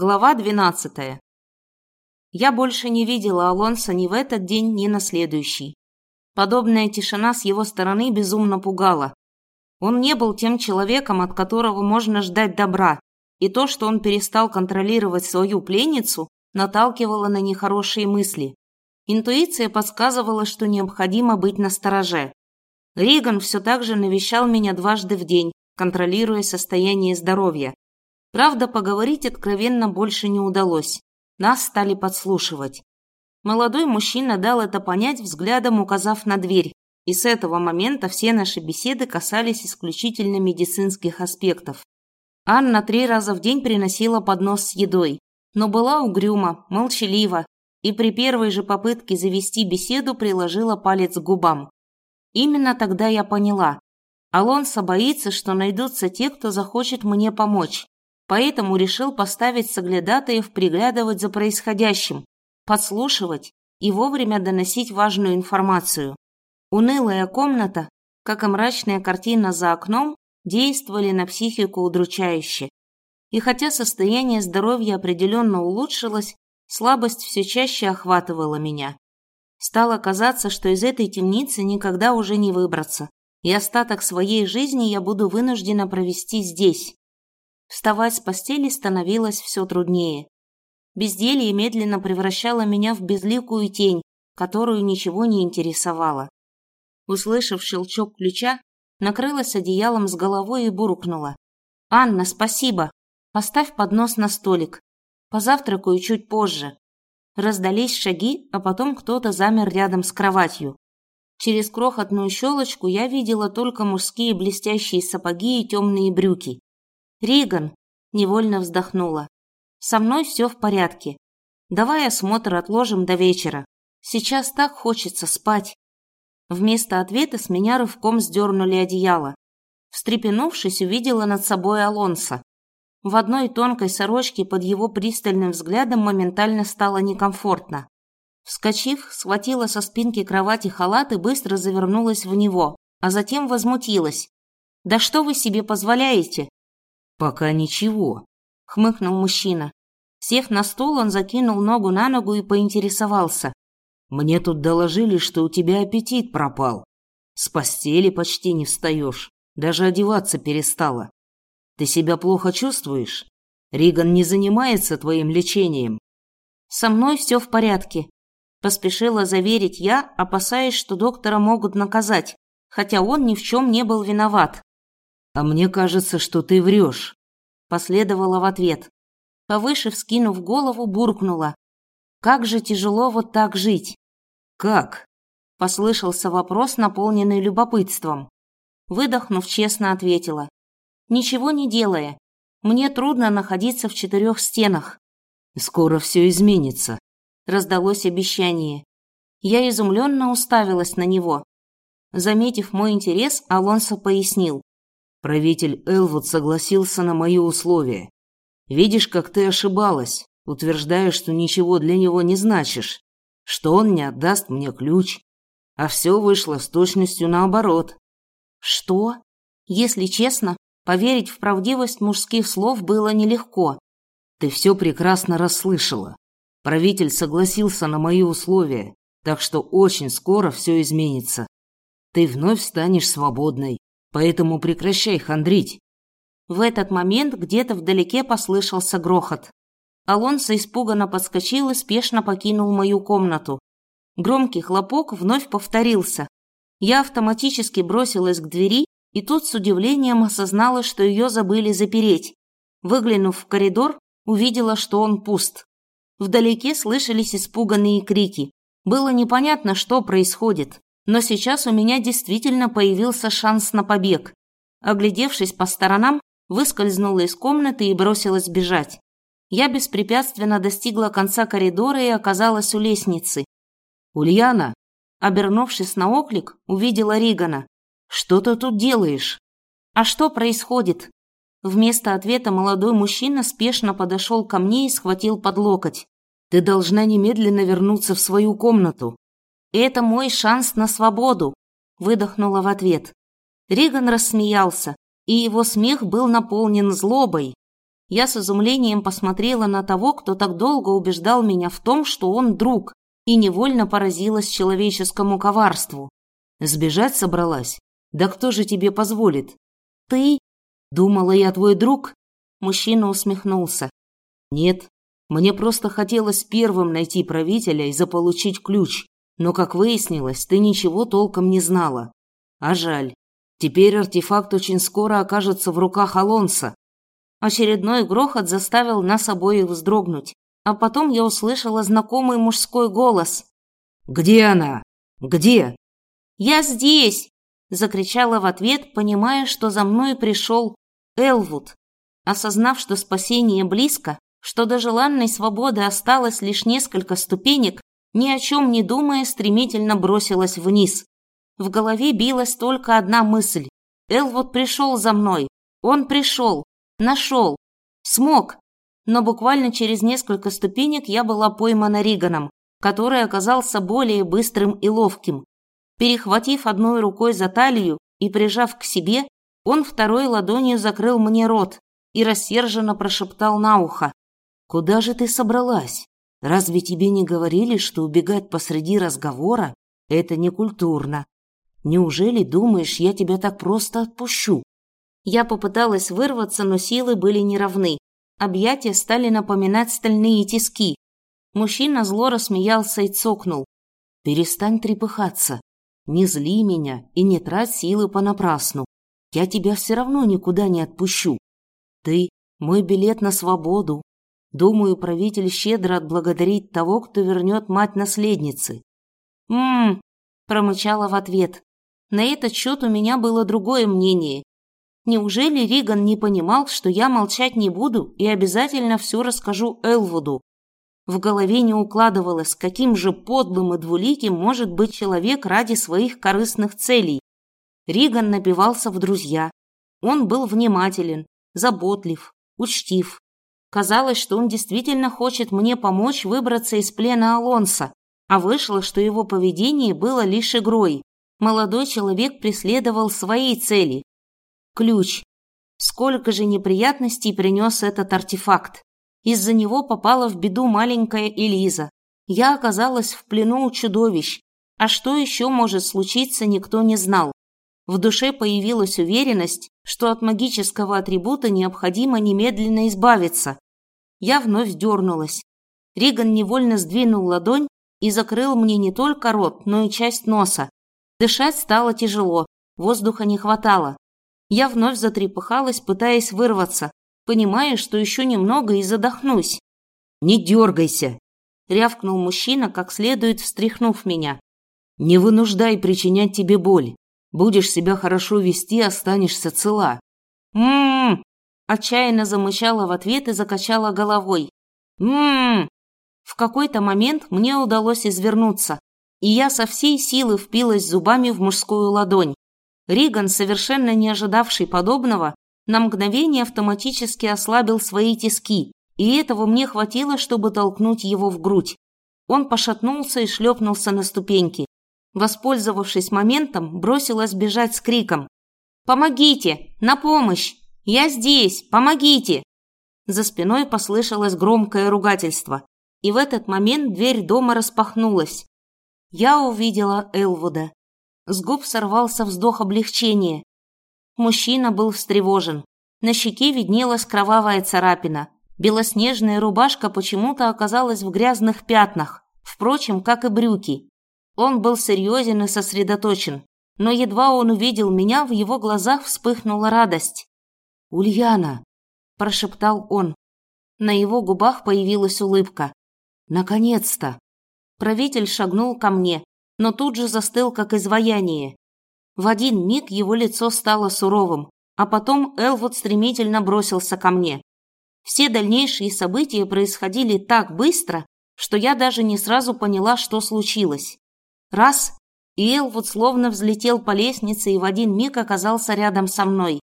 Глава 12. Я больше не видела Алонса ни в этот день, ни на следующий. Подобная тишина с его стороны безумно пугала. Он не был тем человеком, от которого можно ждать добра, и то, что он перестал контролировать свою пленницу, наталкивало на нехорошие мысли. Интуиция подсказывала, что необходимо быть настороже. Риган все так же навещал меня дважды в день, контролируя состояние здоровья, Правда, поговорить откровенно больше не удалось. Нас стали подслушивать. Молодой мужчина дал это понять, взглядом указав на дверь, и с этого момента все наши беседы касались исключительно медицинских аспектов. Анна три раза в день приносила поднос с едой, но была угрюма, молчалива и при первой же попытке завести беседу приложила палец к губам. Именно тогда я поняла. Алонсо боится, что найдутся те, кто захочет мне помочь, поэтому решил поставить соглядатаев приглядывать за происходящим, подслушивать и вовремя доносить важную информацию. Унылая комната, как и мрачная картина за окном, действовали на психику удручающе. И хотя состояние здоровья определенно улучшилось, слабость все чаще охватывала меня. Стало казаться, что из этой темницы никогда уже не выбраться, и остаток своей жизни я буду вынуждена провести здесь, Вставать с постели становилось все труднее. Безделье медленно превращало меня в безликую тень, которую ничего не интересовало. Услышав щелчок ключа, накрылась одеялом с головой и буркнула. «Анна, спасибо! Поставь поднос на столик. Позавтракаю чуть позже». Раздались шаги, а потом кто-то замер рядом с кроватью. Через крохотную щелочку я видела только мужские блестящие сапоги и темные брюки. Риган, невольно вздохнула. Со мной все в порядке. Давай осмотр отложим до вечера. Сейчас так хочется спать. Вместо ответа с меня рывком сдернули одеяло. Встрепенувшись, увидела над собой Алонса. В одной тонкой сорочке под его пристальным взглядом моментально стало некомфортно. Вскочив, схватила со спинки кровати халат и быстро завернулась в него, а затем возмутилась. «Да что вы себе позволяете? «Пока ничего», — хмыкнул мужчина. Сев на стол, он закинул ногу на ногу и поинтересовался. «Мне тут доложили, что у тебя аппетит пропал. С постели почти не встаешь, даже одеваться перестала. Ты себя плохо чувствуешь? Риган не занимается твоим лечением?» «Со мной все в порядке», — поспешила заверить я, опасаясь, что доктора могут наказать, хотя он ни в чем не был виноват. «А мне кажется, что ты врешь», — последовала в ответ. Повыше вскинув голову, буркнула. «Как же тяжело вот так жить!» «Как?» — послышался вопрос, наполненный любопытством. Выдохнув, честно ответила. «Ничего не делая. Мне трудно находиться в четырех стенах». «Скоро все изменится», — раздалось обещание. Я изумленно уставилась на него. Заметив мой интерес, Алонсо пояснил. Правитель Элвуд согласился на мои условия. Видишь, как ты ошибалась, утверждая, что ничего для него не значишь, что он не отдаст мне ключ. А все вышло с точностью наоборот. Что? Если честно, поверить в правдивость мужских слов было нелегко. Ты все прекрасно расслышала. Правитель согласился на мои условия, так что очень скоро все изменится. Ты вновь станешь свободной. Поэтому прекращай хандрить. В этот момент где-то вдалеке послышался грохот. Алонсо испуганно подскочил и спешно покинул мою комнату. Громкий хлопок вновь повторился. Я автоматически бросилась к двери и тут с удивлением осознала, что ее забыли запереть. Выглянув в коридор, увидела, что он пуст. Вдалеке слышались испуганные крики. Было непонятно, что происходит но сейчас у меня действительно появился шанс на побег. Оглядевшись по сторонам, выскользнула из комнаты и бросилась бежать. Я беспрепятственно достигла конца коридора и оказалась у лестницы. «Ульяна!» Обернувшись на оклик, увидела Ригана. «Что ты тут делаешь?» «А что происходит?» Вместо ответа молодой мужчина спешно подошел ко мне и схватил под локоть. «Ты должна немедленно вернуться в свою комнату. «Это мой шанс на свободу», – выдохнула в ответ. Риган рассмеялся, и его смех был наполнен злобой. Я с изумлением посмотрела на того, кто так долго убеждал меня в том, что он друг, и невольно поразилась человеческому коварству. Сбежать собралась? Да кто же тебе позволит? Ты? Думала, я твой друг? Мужчина усмехнулся. Нет, мне просто хотелось первым найти правителя и заполучить ключ. Но, как выяснилось, ты ничего толком не знала. А жаль. Теперь артефакт очень скоро окажется в руках Алонса. Очередной грохот заставил нас обоих вздрогнуть. А потом я услышала знакомый мужской голос. «Где она? Где?» «Я здесь!» – закричала в ответ, понимая, что за мной пришел Элвуд. Осознав, что спасение близко, что до желанной свободы осталось лишь несколько ступенек, ни о чем не думая, стремительно бросилась вниз. В голове билась только одна мысль. Элвуд пришел за мной. Он пришел. Нашел. Смог. Но буквально через несколько ступенек я была поймана Риганом, который оказался более быстрым и ловким. Перехватив одной рукой за талию и прижав к себе, он второй ладонью закрыл мне рот и рассерженно прошептал на ухо. «Куда же ты собралась? Разве тебе не говорили, что убегать посреди разговора – это некультурно? Неужели думаешь, я тебя так просто отпущу?» Я попыталась вырваться, но силы были неравны. Объятия стали напоминать стальные тиски. Мужчина зло рассмеялся и цокнул. «Перестань трепыхаться. Не зли меня и не трать силы понапрасну. Я тебя все равно никуда не отпущу. Ты – мой билет на свободу, Думаю, правитель щедро отблагодарит того, кто вернет мать наследницы. «М-м-м», промычала в ответ. На этот счет у меня было другое мнение. Неужели Риган не понимал, что я молчать не буду и обязательно все расскажу Элвуду? В голове не укладывалось, каким же подлым и двуликим может быть человек ради своих корыстных целей. Риган напивался в друзья. Он был внимателен, заботлив, учтив. Казалось, что он действительно хочет мне помочь выбраться из плена Алонса, а вышло, что его поведение было лишь игрой. Молодой человек преследовал свои цели. Ключ. Сколько же неприятностей принес этот артефакт. Из-за него попала в беду маленькая Элиза. Я оказалась в плену у чудовищ. А что еще может случиться, никто не знал. В душе появилась уверенность, что от магического атрибута необходимо немедленно избавиться. Я вновь дернулась. Риган невольно сдвинул ладонь и закрыл мне не только рот, но и часть носа. Дышать стало тяжело, воздуха не хватало. Я вновь затрепыхалась, пытаясь вырваться, понимая, что еще немного и задохнусь. «Не дергайся!» – рявкнул мужчина, как следует встряхнув меня. «Не вынуждай причинять тебе боль. Будешь себя хорошо вести, останешься цела. Мм. Отчаянно замычала в ответ и закачала головой. Мм. В какой-то момент мне удалось извернуться, и я со всей силы впилась зубами в мужскую ладонь. Риган, совершенно не ожидавший подобного, на мгновение автоматически ослабил свои тиски, и этого мне хватило, чтобы толкнуть его в грудь. Он пошатнулся и шлепнулся на ступеньки. Воспользовавшись моментом, бросилась бежать с криком. «Помогите! На помощь! Я здесь! Помогите!» За спиной послышалось громкое ругательство, и в этот момент дверь дома распахнулась. Я увидела Элвуда. С губ сорвался вздох облегчения. Мужчина был встревожен. На щеке виднелась кровавая царапина. Белоснежная рубашка почему-то оказалась в грязных пятнах, впрочем, как и брюки. Он был серьезен и сосредоточен, но едва он увидел меня, в его глазах вспыхнула радость. «Ульяна!» – прошептал он. На его губах появилась улыбка. «Наконец-то!» Правитель шагнул ко мне, но тут же застыл, как изваяние. В один миг его лицо стало суровым, а потом Элвуд стремительно бросился ко мне. Все дальнейшие события происходили так быстро, что я даже не сразу поняла, что случилось. Раз, и Элвуд словно взлетел по лестнице и в один миг оказался рядом со мной.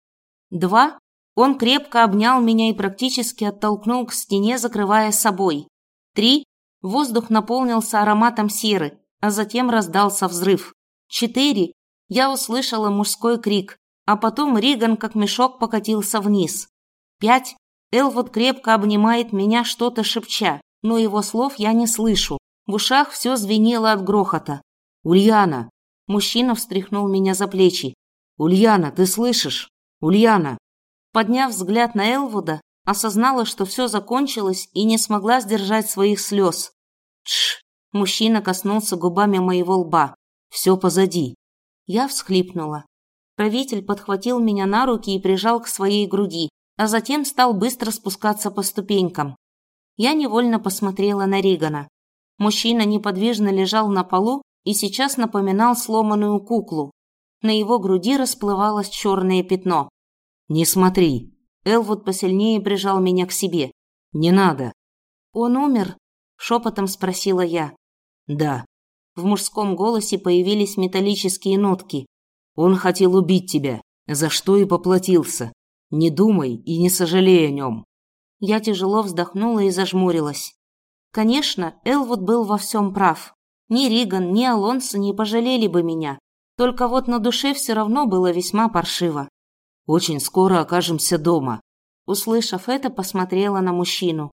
Два, он крепко обнял меня и практически оттолкнул к стене, закрывая собой. Три, воздух наполнился ароматом серы, а затем раздался взрыв. Четыре, я услышала мужской крик, а потом Риган как мешок покатился вниз. Пять, Элвуд крепко обнимает меня, что-то шепча, но его слов я не слышу. В ушах все звенело от грохота. «Ульяна!» Мужчина встряхнул меня за плечи. «Ульяна, ты слышишь? Ульяна!» Подняв взгляд на Элвуда, осознала, что все закончилось и не смогла сдержать своих слез. «Тш!» Мужчина коснулся губами моего лба. «Все позади!» Я всхлипнула. Правитель подхватил меня на руки и прижал к своей груди, а затем стал быстро спускаться по ступенькам. Я невольно посмотрела на Ригана. Мужчина неподвижно лежал на полу и сейчас напоминал сломанную куклу. На его груди расплывалось черное пятно. «Не смотри!» Элвуд посильнее прижал меня к себе. «Не надо!» «Он умер?» – шепотом спросила я. «Да». В мужском голосе появились металлические нотки. «Он хотел убить тебя, за что и поплатился. Не думай и не сожалей о нем». Я тяжело вздохнула и зажмурилась. Конечно, Элвуд был во всем прав. Ни Риган, ни Алонсо не пожалели бы меня. Только вот на душе все равно было весьма паршиво. «Очень скоро окажемся дома». Услышав это, посмотрела на мужчину.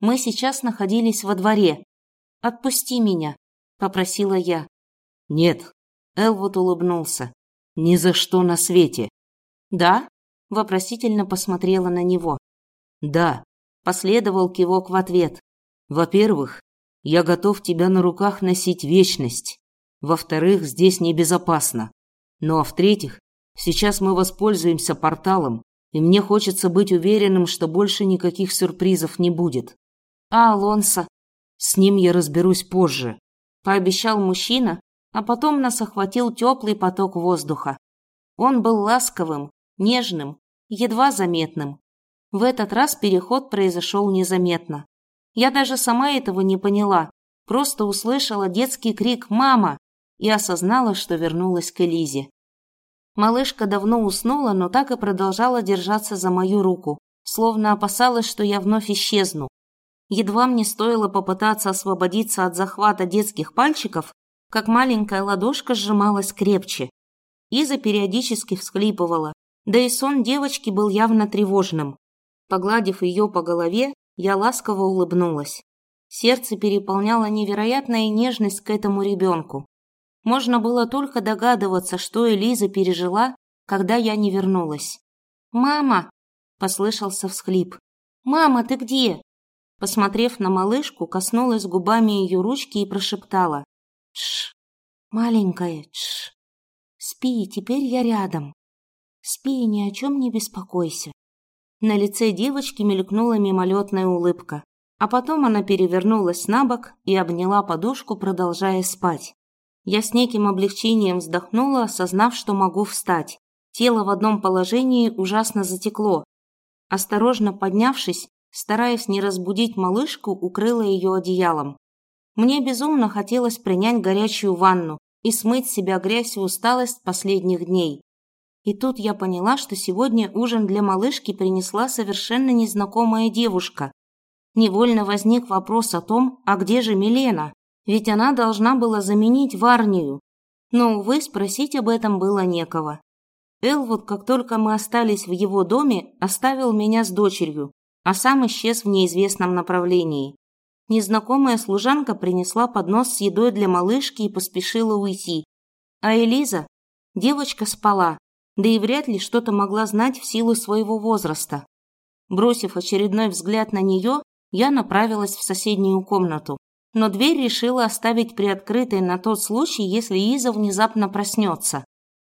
Мы сейчас находились во дворе. «Отпусти меня», — попросила я. «Нет», — Элвуд улыбнулся. «Ни за что на свете». «Да?» — вопросительно посмотрела на него. «Да», — последовал кивок в ответ. «Во-первых, я готов тебя на руках носить вечность. Во-вторых, здесь небезопасно. Ну а в-третьих, сейчас мы воспользуемся порталом, и мне хочется быть уверенным, что больше никаких сюрпризов не будет. А Алонсо? С ним я разберусь позже. Пообещал мужчина, а потом нас охватил теплый поток воздуха. Он был ласковым, нежным, едва заметным. В этот раз переход произошел незаметно. Я даже сама этого не поняла, просто услышала детский крик «Мама!» и осознала, что вернулась к Элизе. Малышка давно уснула, но так и продолжала держаться за мою руку, словно опасалась, что я вновь исчезну. Едва мне стоило попытаться освободиться от захвата детских пальчиков, как маленькая ладошка сжималась крепче. Иза периодически всхлипывала, да и сон девочки был явно тревожным. Погладив ее по голове, я ласково улыбнулась. Сердце переполняло невероятная нежность к этому ребенку. Можно было только догадываться, что Элиза пережила, когда я не вернулась. «Мама!» – послышался всхлип. «Мама, ты где?» Посмотрев на малышку, коснулась губами ее ручки и прошептала. «Тш, маленькая, тш. Спи, теперь я рядом. Спи и ни о чем не беспокойся». На лице девочки мелькнула мимолетная улыбка, а потом она перевернулась на бок и обняла подушку, продолжая спать. Я с неким облегчением вздохнула, осознав, что могу встать. Тело в одном положении ужасно затекло. Осторожно поднявшись, стараясь не разбудить малышку, укрыла ее одеялом. Мне безумно хотелось принять горячую ванну и смыть с себя грязь и усталость последних дней. И тут я поняла, что сегодня ужин для малышки принесла совершенно незнакомая девушка. Невольно возник вопрос о том, а где же Милена? ведь она должна была заменить Варнию. Но, увы, спросить об этом было некого. Элвуд, как только мы остались в его доме, оставил меня с дочерью, а сам исчез в неизвестном направлении. Незнакомая служанка принесла поднос с едой для малышки и поспешила уйти. А Элиза? Девочка спала, да и вряд ли что-то могла знать в силу своего возраста. Бросив очередной взгляд на нее, я направилась в соседнюю комнату но дверь решила оставить приоткрытой на тот случай, если Иза внезапно проснется.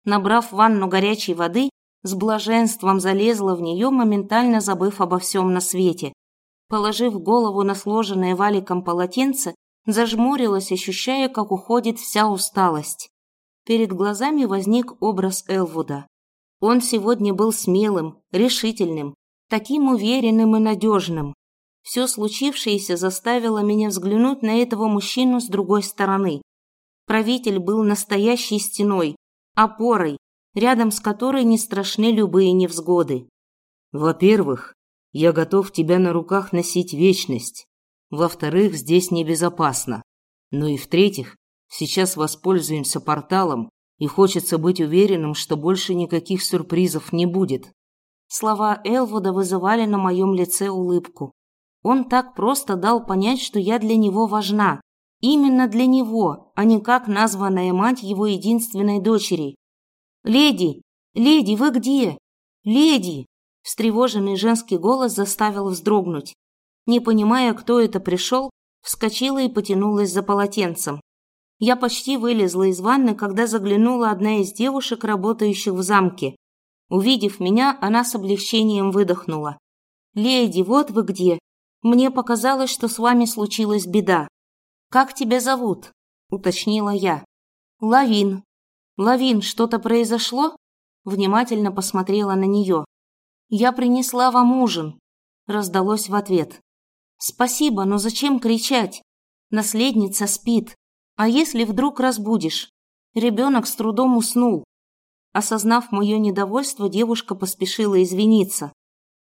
Набрав ванну горячей воды, с блаженством залезла в нее, моментально забыв обо всем на свете. Положив голову на сложенное валиком полотенце, зажмурилась, ощущая, как уходит вся усталость. Перед глазами возник образ Элвуда. Он сегодня был смелым, решительным, таким уверенным и надежным. Все случившееся заставило меня взглянуть на этого мужчину с другой стороны. Правитель был настоящей стеной, опорой, рядом с которой не страшны любые невзгоды. Во-первых, я готов тебя на руках носить вечность. Во-вторых, здесь небезопасно. Ну и в-третьих, сейчас воспользуемся порталом, и хочется быть уверенным, что больше никаких сюрпризов не будет. Слова Элвуда вызывали на моем лице улыбку. Он так просто дал понять, что я для него важна. Именно для него, а не как названная мать его единственной дочери. «Леди! Леди, вы где? Леди!» Встревоженный женский голос заставил вздрогнуть. Не понимая, кто это пришел, вскочила и потянулась за полотенцем. Я почти вылезла из ванны, когда заглянула одна из девушек, работающих в замке. Увидев меня, она с облегчением выдохнула. «Леди, вот вы где! Мне показалось, что с вами случилась беда. Как тебя зовут?» – уточнила я. «Лавин». «Лавин, что-то произошло?» Внимательно посмотрела на нее. «Я принесла вам ужин», – раздалось в ответ. «Спасибо, но зачем кричать? Наследница спит. А если вдруг разбудишь? Ребенок с трудом уснул. Осознав мое недовольство, девушка поспешила извиниться.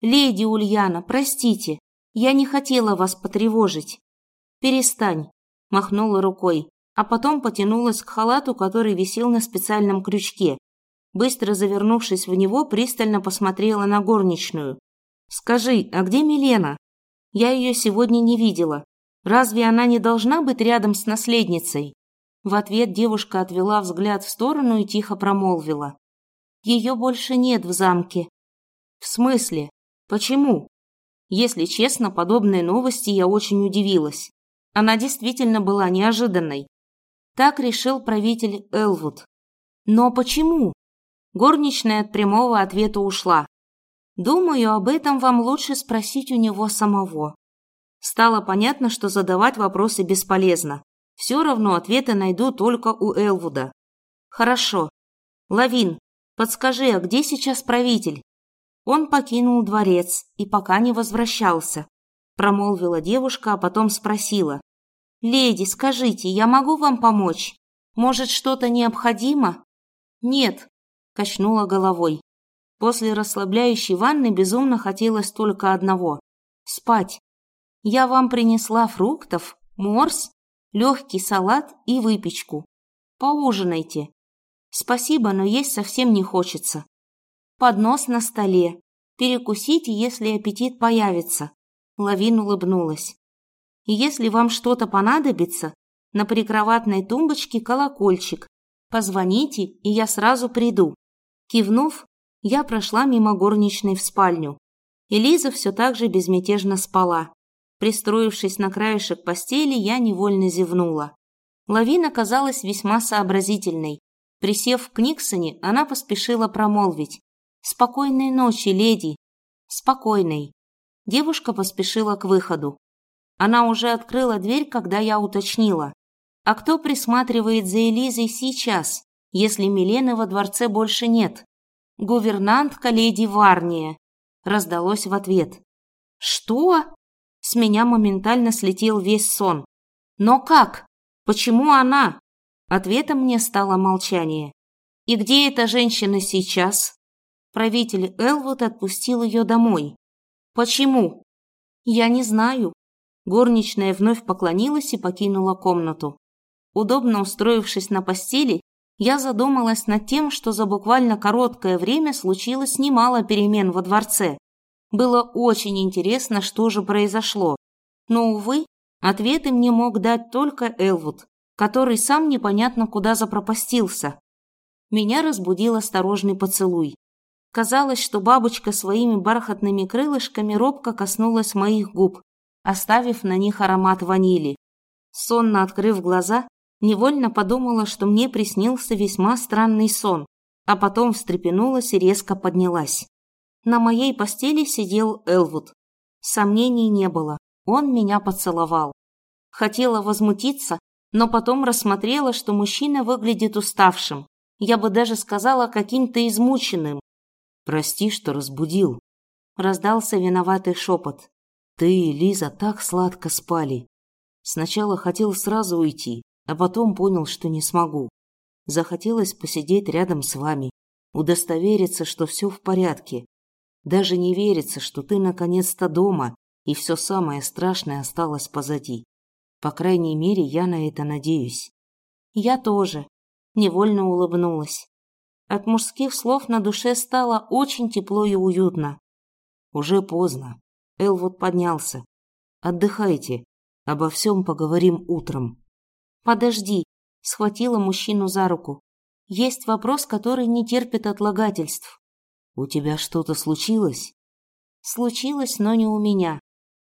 «Леди Ульяна, простите, я не хотела вас потревожить». «Перестань», – махнула рукой, а потом потянулась к халату, который висел на специальном крючке. Быстро завернувшись в него, пристально посмотрела на горничную. «Скажи, а где Милена? Я ее сегодня не видела. Разве она не должна быть рядом с наследницей?» В ответ девушка отвела взгляд в сторону и тихо промолвила. «Ее больше нет в замке». «В смысле? Почему?» Если честно, подобной новости я очень удивилась. Она действительно была неожиданной. Так решил правитель Элвуд. Но почему? Горничная от прямого ответа ушла. Думаю, об этом вам лучше спросить у него самого. Стало понятно, что задавать вопросы бесполезно. Все равно ответы найду только у Элвуда. Хорошо. Лавин, подскажи, а где сейчас правитель? Он покинул дворец и пока не возвращался. Промолвила девушка, а потом спросила. «Леди, скажите, я могу вам помочь? Может, что-то необходимо?» «Нет», – качнула головой. После расслабляющей ванны безумно хотелось только одного – спать. «Я вам принесла фруктов, морс легкий салат и выпечку. Поужинайте. Спасибо, но есть совсем не хочется. Поднос на столе. Перекусите, если аппетит появится. Лавин улыбнулась. И если вам что-то понадобится, на прикроватной тумбочке колокольчик. Позвоните, и я сразу приду. Кивнув, я прошла мимо горничной в спальню. Элиза все так же безмятежно спала. Пристроившись на краешек постели, я невольно зевнула. Лавина казалась весьма сообразительной. Присев к Никсоне, она поспешила промолвить. «Спокойной ночи, леди!» «Спокойной!» Девушка поспешила к выходу. Она уже открыла дверь, когда я уточнила. «А кто присматривает за Элизой сейчас, если Милены во дворце больше нет?» «Гувернантка леди Варния», — раздалось в ответ. «Что?» С меня моментально слетел весь сон. Но как? Почему она? Ответом мне стало молчание. И где эта женщина сейчас? Правитель Элвуд отпустил ее домой. Почему? Я не знаю. Горничная вновь поклонилась и покинула комнату. Удобно устроившись на постели, я задумалась над тем, что за буквально короткое время случилось немало перемен во дворце. Было очень интересно, что же произошло. Но, увы, ответы мне мог дать только Элвуд, который сам непонятно куда запропастился. Меня разбудил осторожный поцелуй. Казалось, что бабочка своими бархатными крылышками робко коснулась моих губ, оставив на них аромат ванили. Сонно открыв глаза, невольно подумала, что мне приснился весьма странный сон, а потом встрепенулась и резко поднялась. На моей постели сидел Элвуд. Сомнений не было, он меня поцеловал. Хотела возмутиться, но потом рассмотрела, что мужчина выглядит уставшим. Я бы даже сказала, каким-то измученным. «Прости, что разбудил», — раздался виноватый шепот. «Ты и Лиза так сладко спали. Сначала хотел сразу уйти, а потом понял, что не смогу. Захотелось посидеть рядом с вами, удостовериться, что все в порядке, даже не верится, что ты наконец-то дома, и все самое страшное осталось позади. По крайней мере, я на это надеюсь. Я тоже. Невольно улыбнулась. От мужских слов на душе стало очень тепло и уютно. Уже поздно. Элвуд поднялся. Отдыхайте. Обо всем поговорим утром. Подожди. Схватила мужчину за руку. Есть вопрос, который не терпит отлагательств. У тебя что-то случилось? Случилось, но не у меня.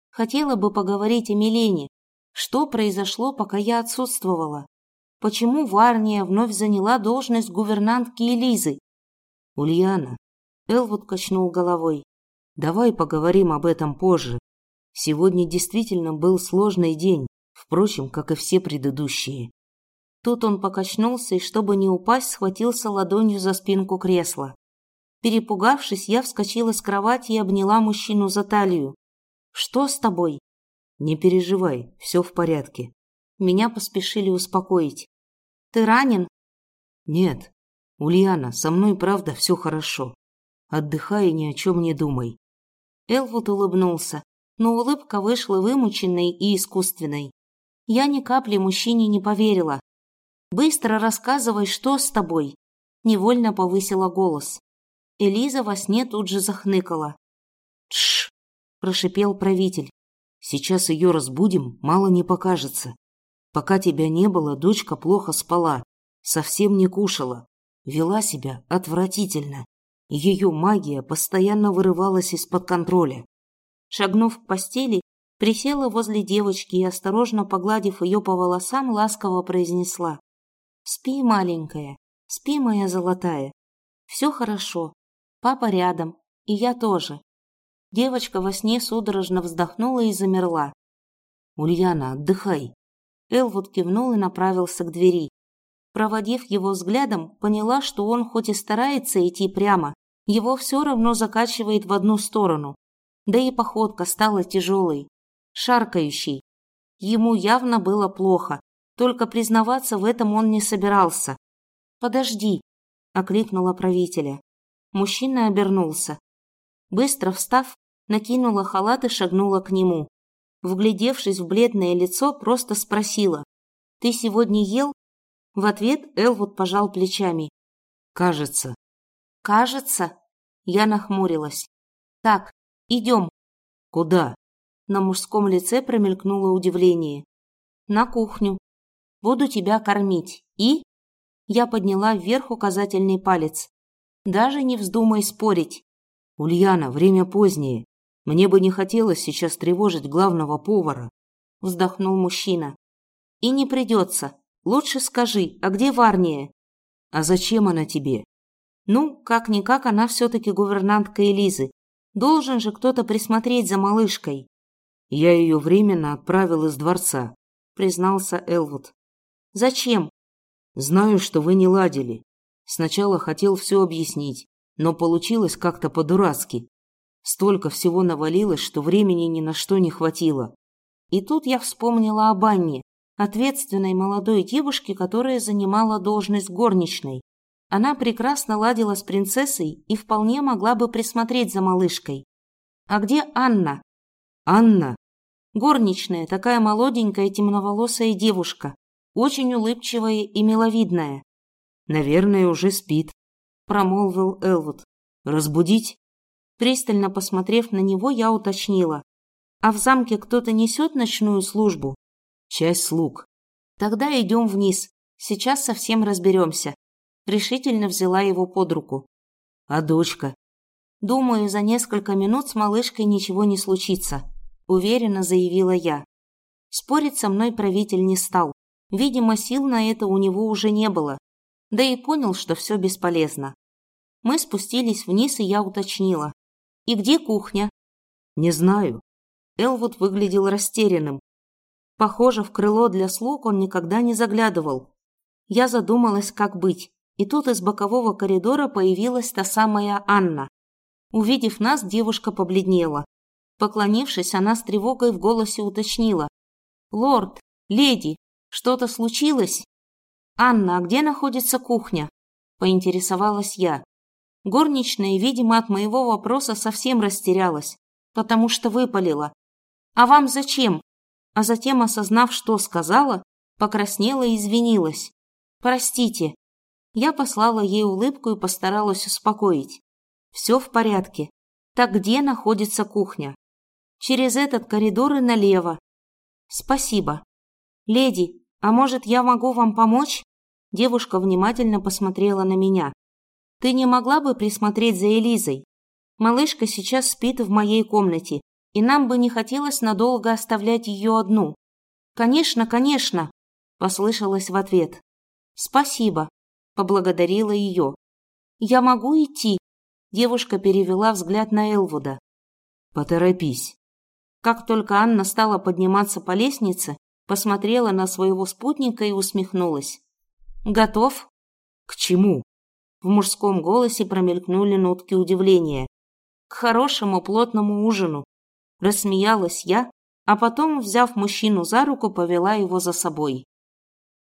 Хотела бы поговорить о Милене. Что произошло, пока я отсутствовала? Почему Варния вновь заняла должность гувернантки Элизы? Ульяна, Элвуд качнул головой. Давай поговорим об этом позже. Сегодня действительно был сложный день, впрочем, как и все предыдущие. Тут он покачнулся и, чтобы не упасть, схватился ладонью за спинку кресла. Перепугавшись, я вскочила с кровати и обняла мужчину за талию. «Что с тобой?» «Не переживай, все в порядке. Меня поспешили успокоить. «Ты ранен?» «Нет. Ульяна, со мной правда все хорошо. Отдыхай и ни о чем не думай». Элвуд улыбнулся, но улыбка вышла вымученной и искусственной. Я ни капли мужчине не поверила. «Быстро рассказывай, что с тобой?» Невольно повысила голос. Элиза во сне тут же захныкала. «Тш!» – прошипел правитель. «Сейчас ее разбудим, мало не покажется. Пока тебя не было, дочка плохо спала, совсем не кушала, вела себя отвратительно. Ее магия постоянно вырывалась из-под контроля. Шагнув к постели, присела возле девочки и, осторожно погладив ее по волосам, ласково произнесла. «Спи, маленькая, спи, моя золотая. Все хорошо. Папа рядом, и я тоже». Девочка во сне судорожно вздохнула и замерла. «Ульяна, отдыхай. Элвуд кивнул и направился к двери. Проводив его взглядом, поняла, что он хоть и старается идти прямо, его все равно закачивает в одну сторону. Да и походка стала тяжелой, шаркающей. Ему явно было плохо, только признаваться в этом он не собирался. «Подожди», — окликнула правителя. Мужчина обернулся. Быстро встав, накинула халат и шагнула к нему вглядевшись в бледное лицо, просто спросила. «Ты сегодня ел?» В ответ Элвуд пожал плечами. «Кажется». «Кажется?» Я нахмурилась. «Так, идем». «Куда?» На мужском лице промелькнуло удивление. «На кухню. Буду тебя кормить. И?» Я подняла вверх указательный палец. «Даже не вздумай спорить». «Ульяна, время позднее. Мне бы не хотелось сейчас тревожить главного повара, вздохнул мужчина. И не придется. Лучше скажи, а где Варния? А зачем она тебе? Ну, как-никак она все-таки гувернантка Элизы. Должен же кто-то присмотреть за малышкой. Я ее временно отправил из дворца, признался Элвуд. Зачем? Знаю, что вы не ладили. Сначала хотел все объяснить, но получилось как-то по-дурацки. Столько всего навалилось, что времени ни на что не хватило. И тут я вспомнила об Анне, ответственной молодой девушке, которая занимала должность горничной. Она прекрасно ладила с принцессой и вполне могла бы присмотреть за малышкой. А где Анна? Анна? Горничная, такая молоденькая темноволосая девушка, очень улыбчивая и миловидная. Наверное, уже спит, промолвил Элвуд. Разбудить? Пристально посмотрев на него, я уточнила. «А в замке кто-то несет ночную службу?» «Часть слуг». «Тогда идем вниз. Сейчас совсем разберемся». Решительно взяла его под руку. «А дочка?» «Думаю, за несколько минут с малышкой ничего не случится», уверенно заявила я. Спорить со мной правитель не стал. Видимо, сил на это у него уже не было. Да и понял, что все бесполезно. Мы спустились вниз, и я уточнила. «И где кухня?» «Не знаю». Элвуд выглядел растерянным. Похоже, в крыло для слуг он никогда не заглядывал. Я задумалась, как быть, и тут из бокового коридора появилась та самая Анна. Увидев нас, девушка побледнела. Поклонившись, она с тревогой в голосе уточнила. «Лорд, леди, что-то случилось?» «Анна, а где находится кухня?» – поинтересовалась я. Горничная, видимо, от моего вопроса совсем растерялась, потому что выпалила. «А вам зачем?» А затем, осознав, что сказала, покраснела и извинилась. «Простите». Я послала ей улыбку и постаралась успокоить. Все в порядке. Так где находится кухня? Через этот коридор и налево. Спасибо. Леди, а может, я могу вам помочь? Девушка внимательно посмотрела на меня. Ты не могла бы присмотреть за Элизой? Малышка сейчас спит в моей комнате, и нам бы не хотелось надолго оставлять ее одну. Конечно, конечно, послышалось в ответ. Спасибо, поблагодарила ее. Я могу идти? Девушка перевела взгляд на Элвуда. Поторопись. Как только Анна стала подниматься по лестнице, посмотрела на своего спутника и усмехнулась. «Готов?» «К чему?» В мужском голосе промелькнули нотки удивления. «К хорошему плотному ужину», – рассмеялась я, а потом, взяв мужчину за руку, повела его за собой.